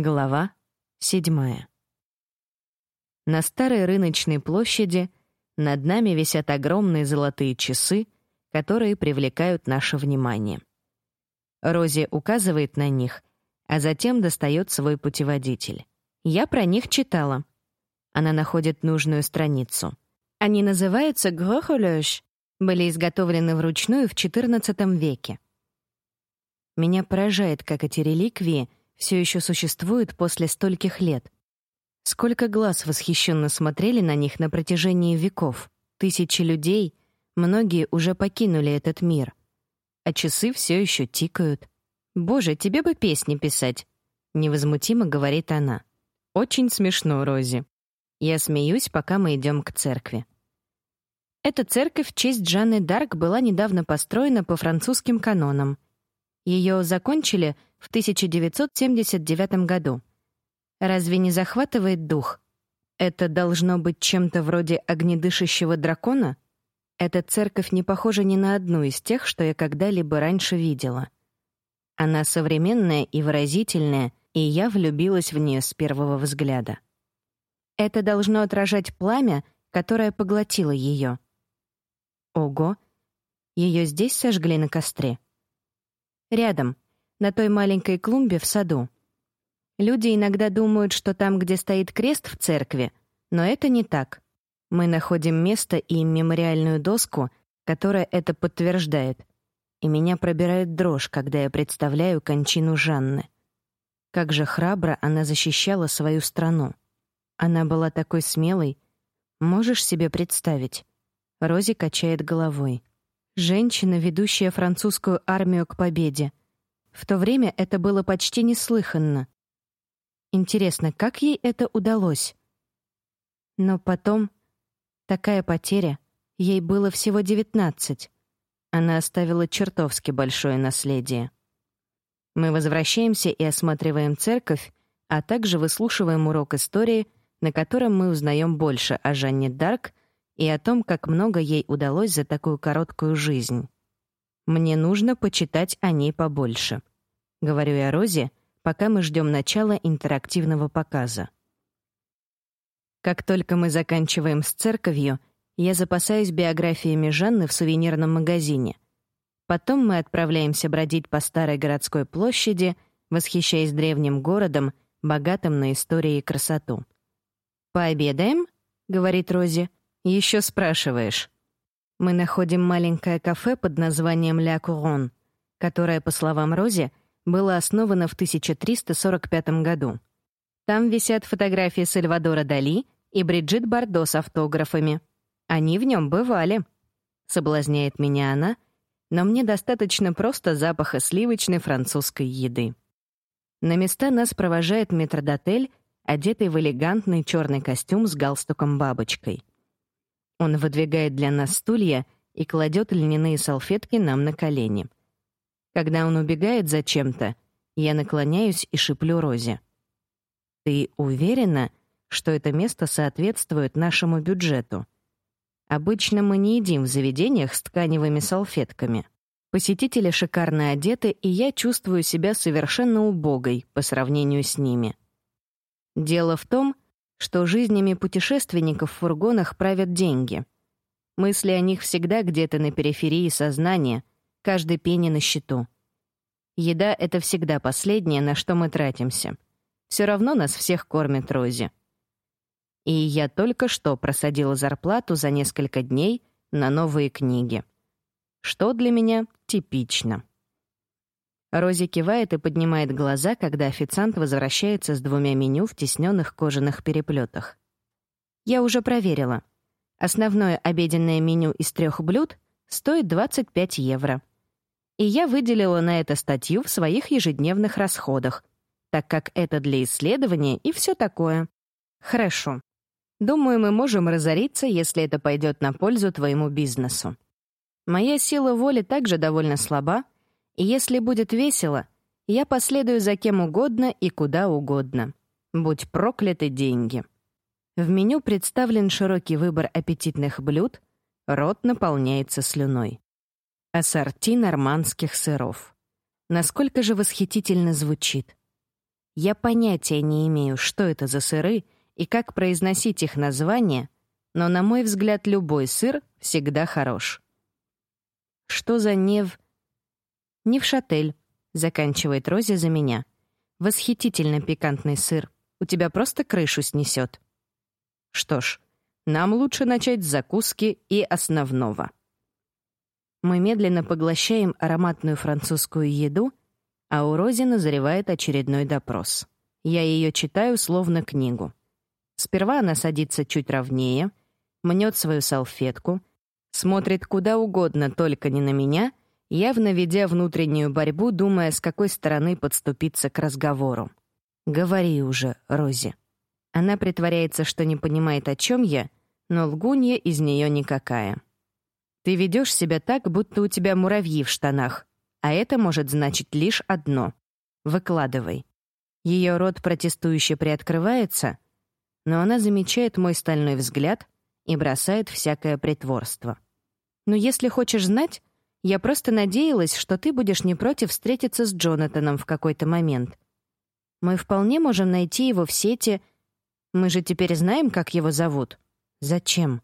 Глава седьмая. На старой рыночной площади над нами висят огромные золотые часы, которые привлекают наше внимание. Рози указывает на них, а затем достает свой путеводитель. Я про них читала. Она находит нужную страницу. Они называются «Грохолёш», были изготовлены вручную в XIV веке. Меня поражает, как эти реликвии — все еще существуют после стольких лет. Сколько глаз восхищенно смотрели на них на протяжении веков. Тысячи людей, многие уже покинули этот мир. А часы все еще тикают. «Боже, тебе бы песни писать», — невозмутимо говорит она. «Очень смешно, Рози». Я смеюсь, пока мы идем к церкви. Эта церковь в честь Жанны Дарк была недавно построена по французским канонам. Ее закончили — в 1979 году. Разве не захватывает дух? Это должно быть чем-то вроде огнедышащего дракона? Эта церковь не похожа ни на одну из тех, что я когда-либо раньше видела. Она современная и выразительная, и я влюбилась в нее с первого взгляда. Это должно отражать пламя, которое поглотило ее. Ого, ее здесь сожгли на костре. Рядом — на той маленькой клумбе в саду. Люди иногда думают, что там, где стоит крест в церкви, но это не так. Мы находим место и мемориальную доску, которая это подтверждает. И меня пробирает дрожь, когда я представляю кончину Жанны. Как же храбро она защищала свою страну. Она была такой смелой. Можешь себе представить? Рози качает головой. Женщина, ведущая французскую армию к победе. В то время это было почти неслыханно. Интересно, как ей это удалось? Но потом такая потеря, ей было всего девятнадцать. Она оставила чертовски большое наследие. Мы возвращаемся и осматриваем церковь, а также выслушиваем урок истории, на котором мы узнаем больше о Жанне Дарк и о том, как много ей удалось за такую короткую жизнь. Мне нужно почитать о ней побольше. Говорю я Розе, пока мы ждем начала интерактивного показа. Как только мы заканчиваем с церковью, я запасаюсь биографиями Жанны в сувенирном магазине. Потом мы отправляемся бродить по старой городской площади, восхищаясь древним городом, богатым на истории и красоту. «Пообедаем?» — говорит Рози. «Еще спрашиваешь». Мы находим маленькое кафе под названием «Ля Курон», которое, по словам Рози, было основано в 1345 году. Там висят фотографии Сальвадора Дали и Бриджит Бардо с автографами. Они в нем бывали. Соблазняет меня она, но мне достаточно просто запаха сливочной французской еды. На места нас провожает метрдотель, одетый в элегантный черный костюм с галстуком-бабочкой. Он выдвигает для нас стулья и кладет льняные салфетки нам на колени. Когда он убегает за чем-то, я наклоняюсь и шиплю Розе. «Ты уверена, что это место соответствует нашему бюджету? Обычно мы не едим в заведениях с тканевыми салфетками. Посетители шикарно одеты, и я чувствую себя совершенно убогой по сравнению с ними. Дело в том, что жизнями путешественников в фургонах правят деньги. Мысли о них всегда где-то на периферии сознания, каждый пенни на счету. Еда — это всегда последнее, на что мы тратимся. Все равно нас всех кормит Рози. И я только что просадила зарплату за несколько дней на новые книги. Что для меня типично. Рози кивает и поднимает глаза, когда официант возвращается с двумя меню в тесненных кожаных переплетах. Я уже проверила. Основное обеденное меню из трех блюд стоит 25 евро. И я выделила на это статью в своих ежедневных расходах, так как это для исследования и все такое. Хорошо. Думаю, мы можем разориться, если это пойдет на пользу твоему бизнесу. Моя сила воли также довольно слаба, и если будет весело, я последую за кем угодно и куда угодно. Будь прокляты деньги. В меню представлен широкий выбор аппетитных блюд, рот наполняется слюной. Ассорти нормандских сыров. Насколько же восхитительно звучит. Я понятия не имею, что это за сыры и как произносить их название, но, на мой взгляд, любой сыр всегда хорош. Что за нев... Невшатель, заканчивает Рози за меня. Восхитительно пикантный сыр. У тебя просто крышу снесет. Что ж, нам лучше начать с закуски и основного. Мы медленно поглощаем ароматную французскую еду, а у Рози назревает очередной допрос. Я ее читаю словно книгу. Сперва она садится чуть ровнее, мнет свою салфетку, смотрит куда угодно, только не на меня, явно ведя внутреннюю борьбу, думая, с какой стороны подступиться к разговору. «Говори уже, Рози». Она притворяется, что не понимает, о чем я, но лгунья из нее никакая. Ты ведешь себя так, будто у тебя муравьи в штанах, а это может значить лишь одно. Выкладывай. Ее рот протестующе приоткрывается, но она замечает мой стальной взгляд и бросает всякое притворство. Но если хочешь знать, я просто надеялась, что ты будешь не против встретиться с Джонатаном в какой-то момент. Мы вполне можем найти его в сети. Мы же теперь знаем, как его зовут. Зачем?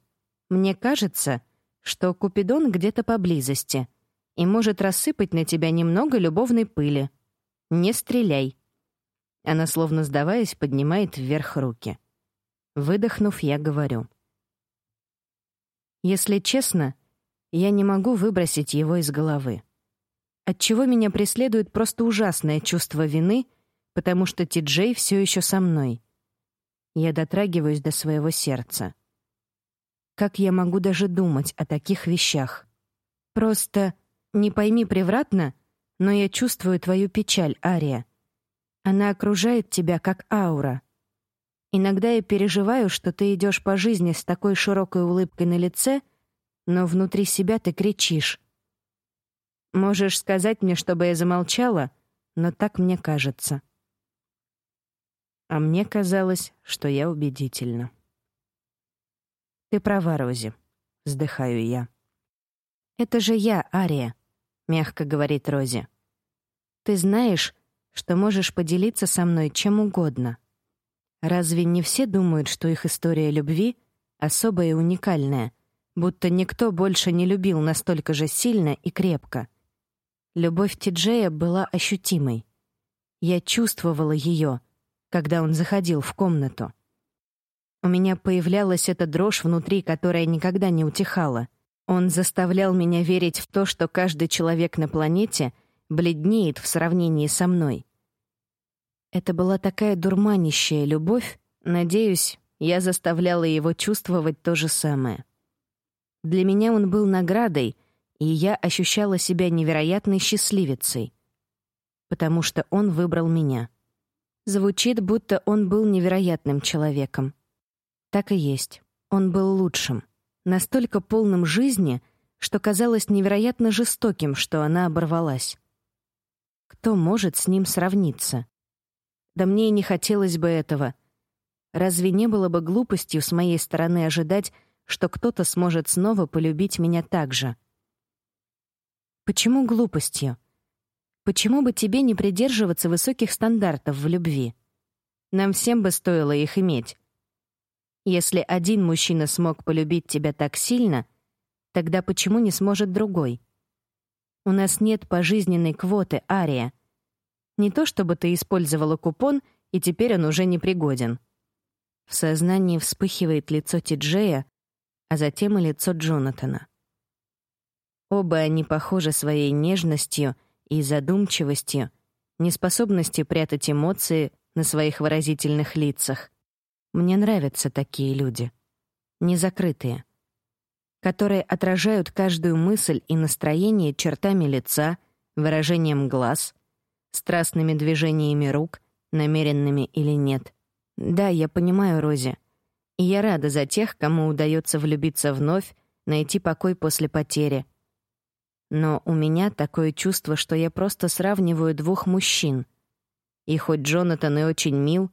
Мне кажется, что Купидон где-то поблизости и может рассыпать на тебя немного любовной пыли. Не стреляй. Она, словно сдаваясь, поднимает вверх руки. Выдохнув, я говорю. Если честно, я не могу выбросить его из головы. Отчего меня преследует просто ужасное чувство вины, потому что Ти-Джей все еще со мной. Я дотрагиваюсь до своего сердца. Как я могу даже думать о таких вещах? Просто не пойми превратно, но я чувствую твою печаль, Ария. Она окружает тебя как аура. Иногда я переживаю, что ты идешь по жизни с такой широкой улыбкой на лице, но внутри себя ты кричишь. Можешь сказать мне, чтобы я замолчала, но так мне кажется. А мне казалось, что я убедительна. Ты права, Рози, вздыхаю я. Это же я, Ария, мягко говорит Рози. Ты знаешь, что можешь поделиться со мной чем угодно. Разве не все думают, что их история любви особая и уникальная, будто никто больше не любил настолько же сильно и крепко? Любовь Тиджея была ощутимой. Я чувствовала ее, когда он заходил в комнату. У меня появлялась эта дрожь внутри, которая никогда не утихала. Он заставлял меня верить в то, что каждый человек на планете бледнеет в сравнении со мной. Это была такая дурманящая любовь, надеюсь, я заставляла его чувствовать то же самое. Для меня он был наградой, и я ощущала себя невероятной счастливицей, потому что он выбрал меня. Звучит, будто он был невероятным человеком. Так и есть. Он был лучшим, настолько полным жизни, что казалось невероятно жестоким, что она оборвалась. Кто может с ним сравниться? Да мне и не хотелось бы этого. Разве не было бы глупостью с моей стороны ожидать, что кто-то сможет снова полюбить меня так же? Почему глупостью? Почему бы тебе не придерживаться высоких стандартов в любви? Нам всем бы стоило их иметь. Если один мужчина смог полюбить тебя так сильно, тогда почему не сможет другой? У нас нет пожизненной квоты, Ария. Не то чтобы ты использовала купон, и теперь он уже не пригоден. В сознании вспыхивает лицо Тиджея, а затем и лицо Джонатана. Оба они похожи своей нежностью и задумчивостью, неспособностью прятать эмоции на своих выразительных лицах. Мне нравятся такие люди. Незакрытые. Которые отражают каждую мысль и настроение чертами лица, выражением глаз, страстными движениями рук, намеренными или нет. Да, я понимаю, Рози. И я рада за тех, кому удается влюбиться вновь, найти покой после потери. Но у меня такое чувство, что я просто сравниваю двух мужчин. И хоть Джонатан и очень мил,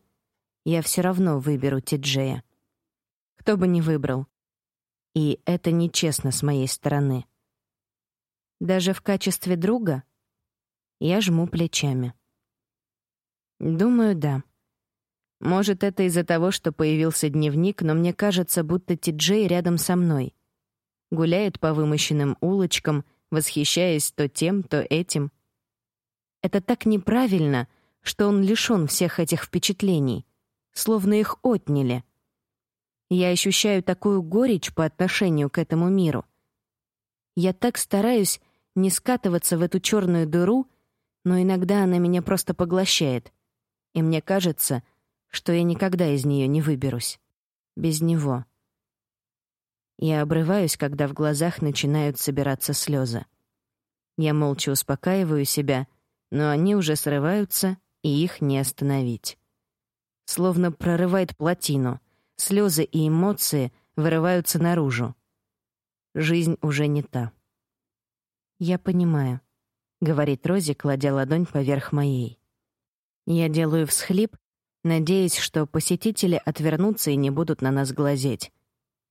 я все равно выберу Тиджея. Кто бы ни выбрал. И это нечестно с моей стороны. Даже в качестве друга я жму плечами. Думаю, да. Может, это из-за того, что появился дневник, но мне кажется, будто Ти-Джей рядом со мной. Гуляет по вымощенным улочкам, восхищаясь то тем, то этим. Это так неправильно, что он лишён всех этих впечатлений, словно их отняли. Я ощущаю такую горечь по отношению к этому миру. Я так стараюсь не скатываться в эту черную дыру, но иногда она меня просто поглощает. И мне кажется, что я никогда из нее не выберусь. Без него. Я обрываюсь, когда в глазах начинают собираться слезы. Я молча успокаиваю себя, но они уже срываются, и их не остановить. Словно прорывает плотину, слезы и эмоции вырываются наружу. Жизнь уже не та. «Я понимаю», — говорит Рози, кладя ладонь поверх моей. Я делаю всхлип, надеясь, что посетители отвернутся и не будут на нас глазеть.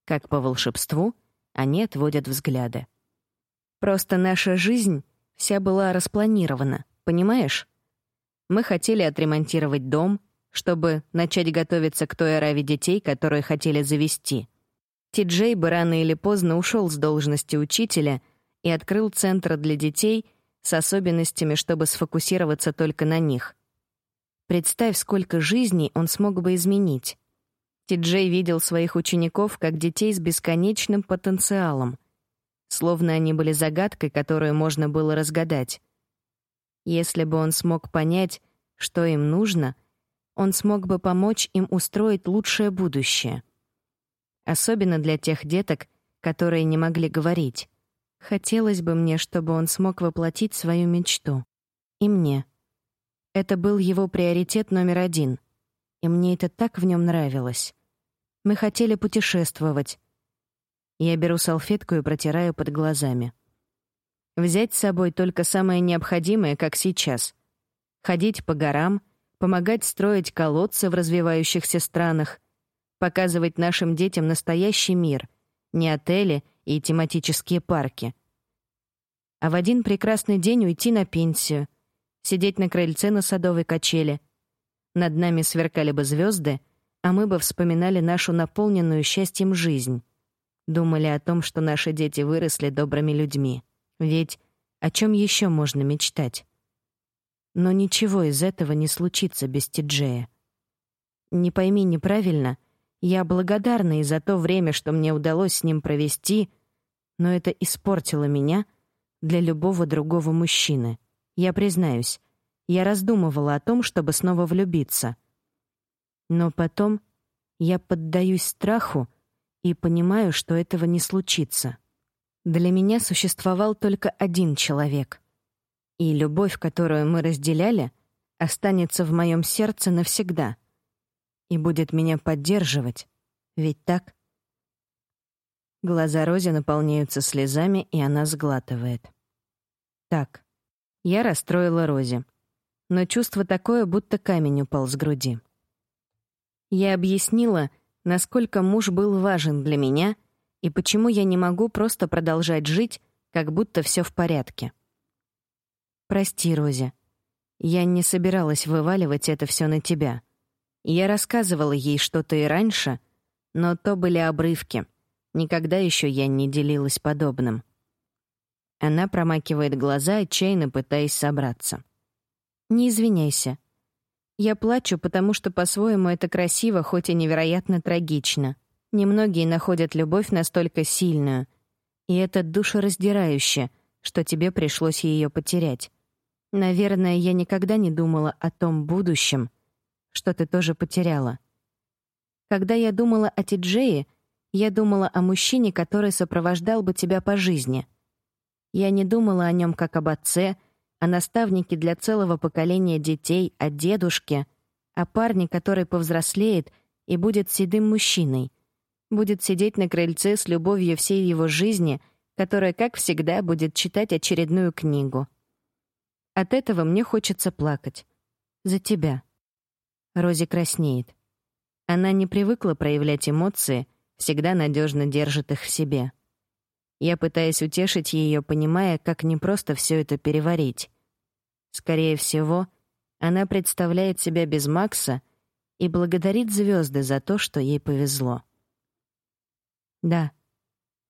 Как по волшебству, они отводят взгляды. Просто наша жизнь вся была распланирована, понимаешь? Мы хотели отремонтировать дом, чтобы начать готовиться к той ораве детей, которые хотели завести. Ти-Джей бы рано или поздно ушел с должности учителя и открыл центр для детей с особенностями, чтобы сфокусироваться только на них. Представь, сколько жизней он смог бы изменить. Ти-Джей видел своих учеников как детей с бесконечным потенциалом, словно они были загадкой, которую можно было разгадать. Если бы он смог понять, что им нужно, он смог бы помочь им устроить лучшее будущее. Особенно для тех деток, которые не могли говорить. Хотелось бы мне, чтобы он смог воплотить свою мечту. И мне. Это был его приоритет номер один. И мне это так в нем нравилось. Мы хотели путешествовать. Я беру салфетку и протираю под глазами. Взять с собой только самое необходимое, как сейчас. Ходить по горам, помогать строить колодцы в развивающихся странах, показывать нашим детям настоящий мир, не отели и тематические парки. А в один прекрасный день уйти на пенсию, сидеть на крыльце на садовой качели. Над нами сверкали бы звезды, а мы бы вспоминали нашу наполненную счастьем жизнь. Думали о том, что наши дети выросли добрыми людьми. Ведь о чем еще можно мечтать? Но ничего из этого не случится без Тиджея. Не пойми неправильно, я благодарна и за то время, что мне удалось с ним провести, но это испортило меня для любого другого мужчины. Я признаюсь, я раздумывала о том, чтобы снова влюбиться — но потом я поддаюсь страху и понимаю, что этого не случится. Для меня существовал только один человек. И любовь, которую мы разделяли, останется в моем сердце навсегда и будет меня поддерживать. Ведь так? Глаза Рози наполняются слезами, и она сглатывает. Так. Я расстроила Рози. Но чувство такое, будто камень упал с груди. Я объяснила, насколько муж был важен для меня и почему я не могу просто продолжать жить, как будто все в порядке. Прости, Рози. Я не собиралась вываливать это все на тебя. Я рассказывала ей что-то и раньше, но то были обрывки. Никогда еще я не делилась подобным. Она промакивает глаза, отчаянно пытаясь собраться. Не извиняйся. Я плачу, потому что по-своему это красиво, хоть и невероятно трагично. Немногие находят любовь настолько сильную. И это душераздирающе, что тебе пришлось ее потерять. Наверное, я никогда не думала о том будущем, что ты тоже потеряла. Когда я думала о Тиджее, я думала о мужчине, который сопровождал бы тебя по жизни. Я не думала о нем как об отце — о наставнике для целого поколения детей, о дедушке, о парне, который повзрослеет и будет седым мужчиной, будет сидеть на крыльце с любовью всей его жизни, которая, как всегда, будет читать очередную книгу. От этого мне хочется плакать. За тебя. Рози краснеет. Она не привыкла проявлять эмоции, всегда надежно держит их в себе. Я пытаюсь утешить ее, понимая, как непросто все это переварить. Скорее всего, Она представляет себя без Макса и благодарит звезды за то, что ей повезло. Да,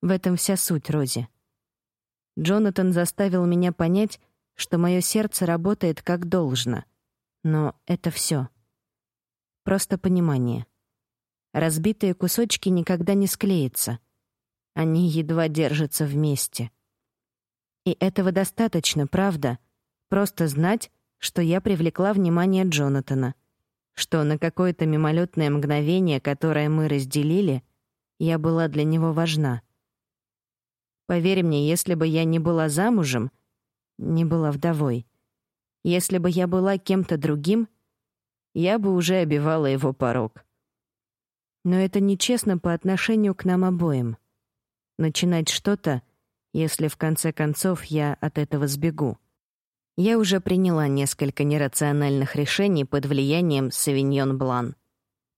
в этом вся суть Рози. Джонатан заставил меня понять, что мое сердце работает как должно. Но это все. Просто понимание. Разбитые кусочки никогда не склеятся. Они едва держатся вместе. И этого достаточно, правда? Просто знать, что я привлекла внимание Джонатана, что на какое-то мимолетное мгновение, которое мы разделили, я была для него важна. Поверь мне, если бы я не была замужем, не была вдовой, если бы я была кем-то другим, я бы уже обивала его порог. Но это нечестно по отношению к нам обоим. Начинать что-то, если в конце концов я от этого сбегу. Я уже приняла несколько нерациональных решений под влиянием Савиньон Блан.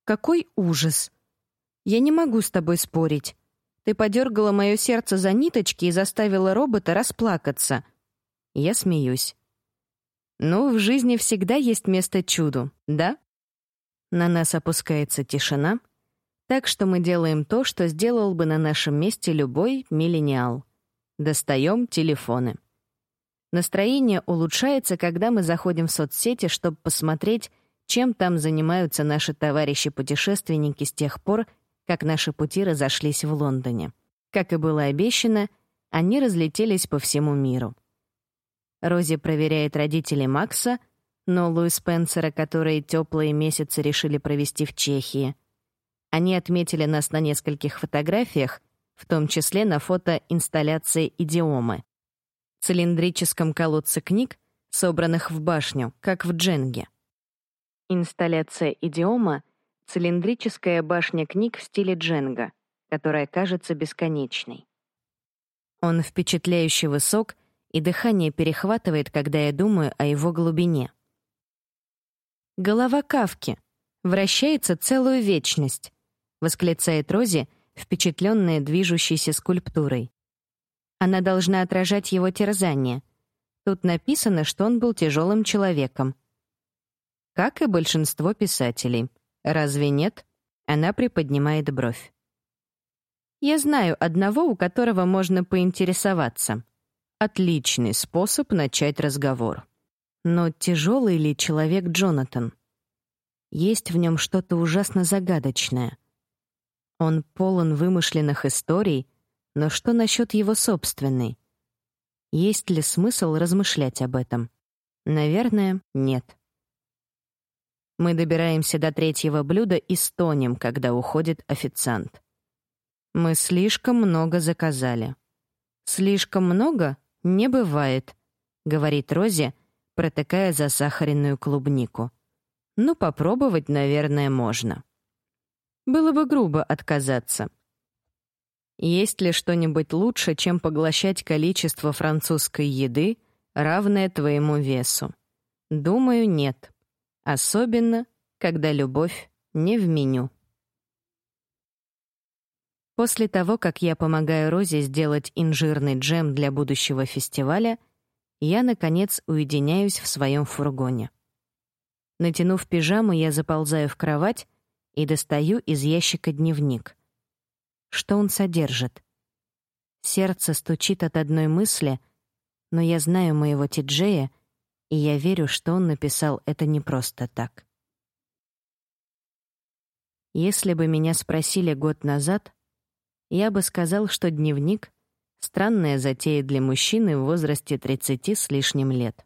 Какой ужас! Я не могу с тобой спорить. Ты подергала мое сердце за ниточки и заставила робота расплакаться. Я смеюсь. Ну, в жизни всегда есть место чуду, да? На нас опускается тишина, так что мы делаем то, что сделал бы на нашем месте любой миллениал. Достаем телефоны. Настроение улучшается, когда мы заходим в соцсети, чтобы посмотреть, чем там занимаются наши товарищи-путешественники с тех пор, как наши пути разошлись в Лондоне. Как и было обещано, они разлетелись по всему миру. Рози проверяет родителей Макса, Нолу и Спенсера, которые теплые месяцы решили провести в Чехии. Они отметили нас на нескольких фотографиях, в том числе на фото инсталляции «Идиомы», цилиндрическом колодце книг, собранных в башню, как в Дженге. Инсталляция «Идиома» Цилиндрическая башня книг в стиле дженга, которая кажется бесконечной. Он впечатляюще высок, и дыхание перехватывает, когда я думаю о его глубине. «Голова Кавки вращается целую вечность», — восклицает Рози, впечатленная движущейся скульптурой. Она должна отражать его терзание. Тут написано, что он был тяжелым человеком. Как и большинство писателей — Разве нет? Она приподнимает бровь. Я знаю одного, у которого можно поинтересоваться. Отличный способ начать разговор. Но тяжелый ли человек Джонатан? Есть в нем что-то ужасно загадочное. Он полон вымышленных историй, но что насчет его собственной? Есть ли смысл размышлять об этом? Наверное, нет. Мы добираемся до третьего блюда и стонем, когда уходит официант. Мы слишком много заказали. Слишком много не бывает, говорит Рози, протыкая засахаренную клубнику. Ну, попробовать, наверное, можно. Было бы грубо отказаться. Есть ли что-нибудь лучше, чем поглощать количество французской еды, равное твоему весу? Думаю, нет. Особенно, когда любовь не в меню. После того, как я помогаю Розе сделать инжирный джем для будущего фестиваля, я, наконец, уединяюсь в своем фургоне. Натянув пижаму, я заползаю в кровать и достаю из ящика дневник. Что он содержит? Сердце стучит от одной мысли, но я знаю моего Тиджея — и я верю, что он написал это не просто так. Если бы меня спросили год назад, я бы сказал, что дневник — странная затея для мужчины в возрасте 30 с лишним лет.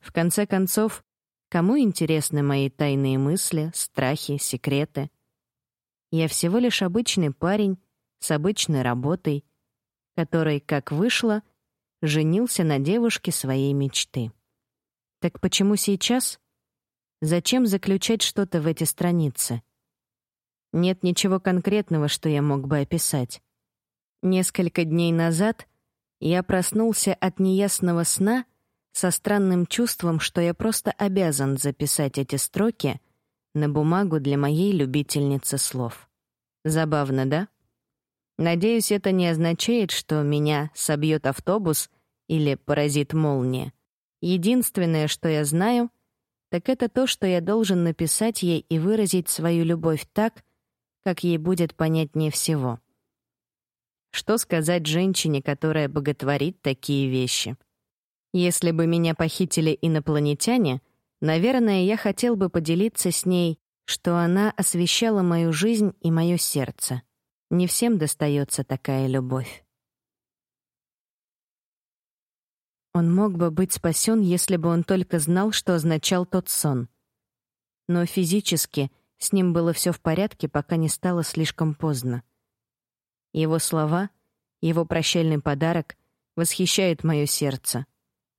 В конце концов, кому интересны мои тайные мысли, страхи, секреты? Я всего лишь обычный парень с обычной работой, который, как вышло, женился на девушке своей мечты. Так почему сейчас? Зачем заключать что-то в эти страницы? Нет ничего конкретного, что я мог бы описать. Несколько дней назад я проснулся от неясного сна со странным чувством, что я просто обязан записать эти строки на бумагу для моей любительницы слов. Забавно, да? Надеюсь, это не означает, что меня собьет автобус или поразит молния. Единственное, что я знаю, так это то, что я должен написать ей и выразить свою любовь так, как ей будет понятнее всего. Что сказать женщине, которая боготворит такие вещи? Если бы меня похитили инопланетяне, наверное, я хотел бы поделиться с ней, что она освещала мою жизнь и мое сердце. Не всем достается такая любовь. Он мог бы быть спасен, если бы он только знал, что означал тот сон. Но физически с ним было все в порядке, пока не стало слишком поздно. Его слова, его прощальный подарок восхищают мое сердце,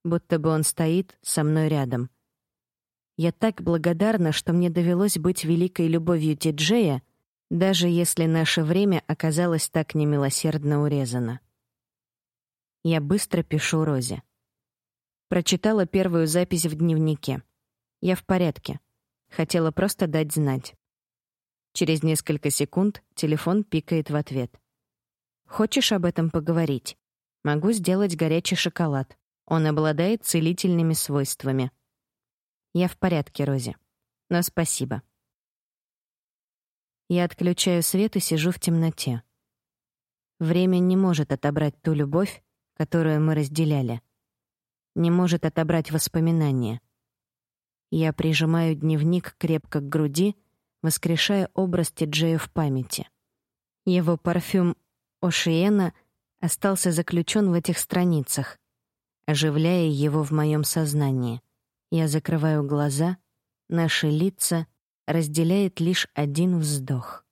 будто бы он стоит со мной рядом. Я так благодарна, что мне довелось быть великой любовью Тиджея, даже если наше время оказалось так немилосердно урезано. Я быстро пишу Розе. Прочитала первую запись в дневнике. Я в порядке. Хотела просто дать знать. Через несколько секунд телефон пикает в ответ. Хочешь об этом поговорить? Могу сделать горячий шоколад. Он обладает целительными свойствами. Я в порядке, Рози. Но спасибо. Я отключаю свет и сижу в темноте. Время не может отобрать ту любовь, которую мы разделяли не может отобрать воспоминания. Я прижимаю дневник крепко к груди, воскрешая образ Тиджея в памяти. Его парфюм Ошиена остался заключен в этих страницах, оживляя его в моем сознании. Я закрываю глаза, наши лица разделяет лишь один вздох.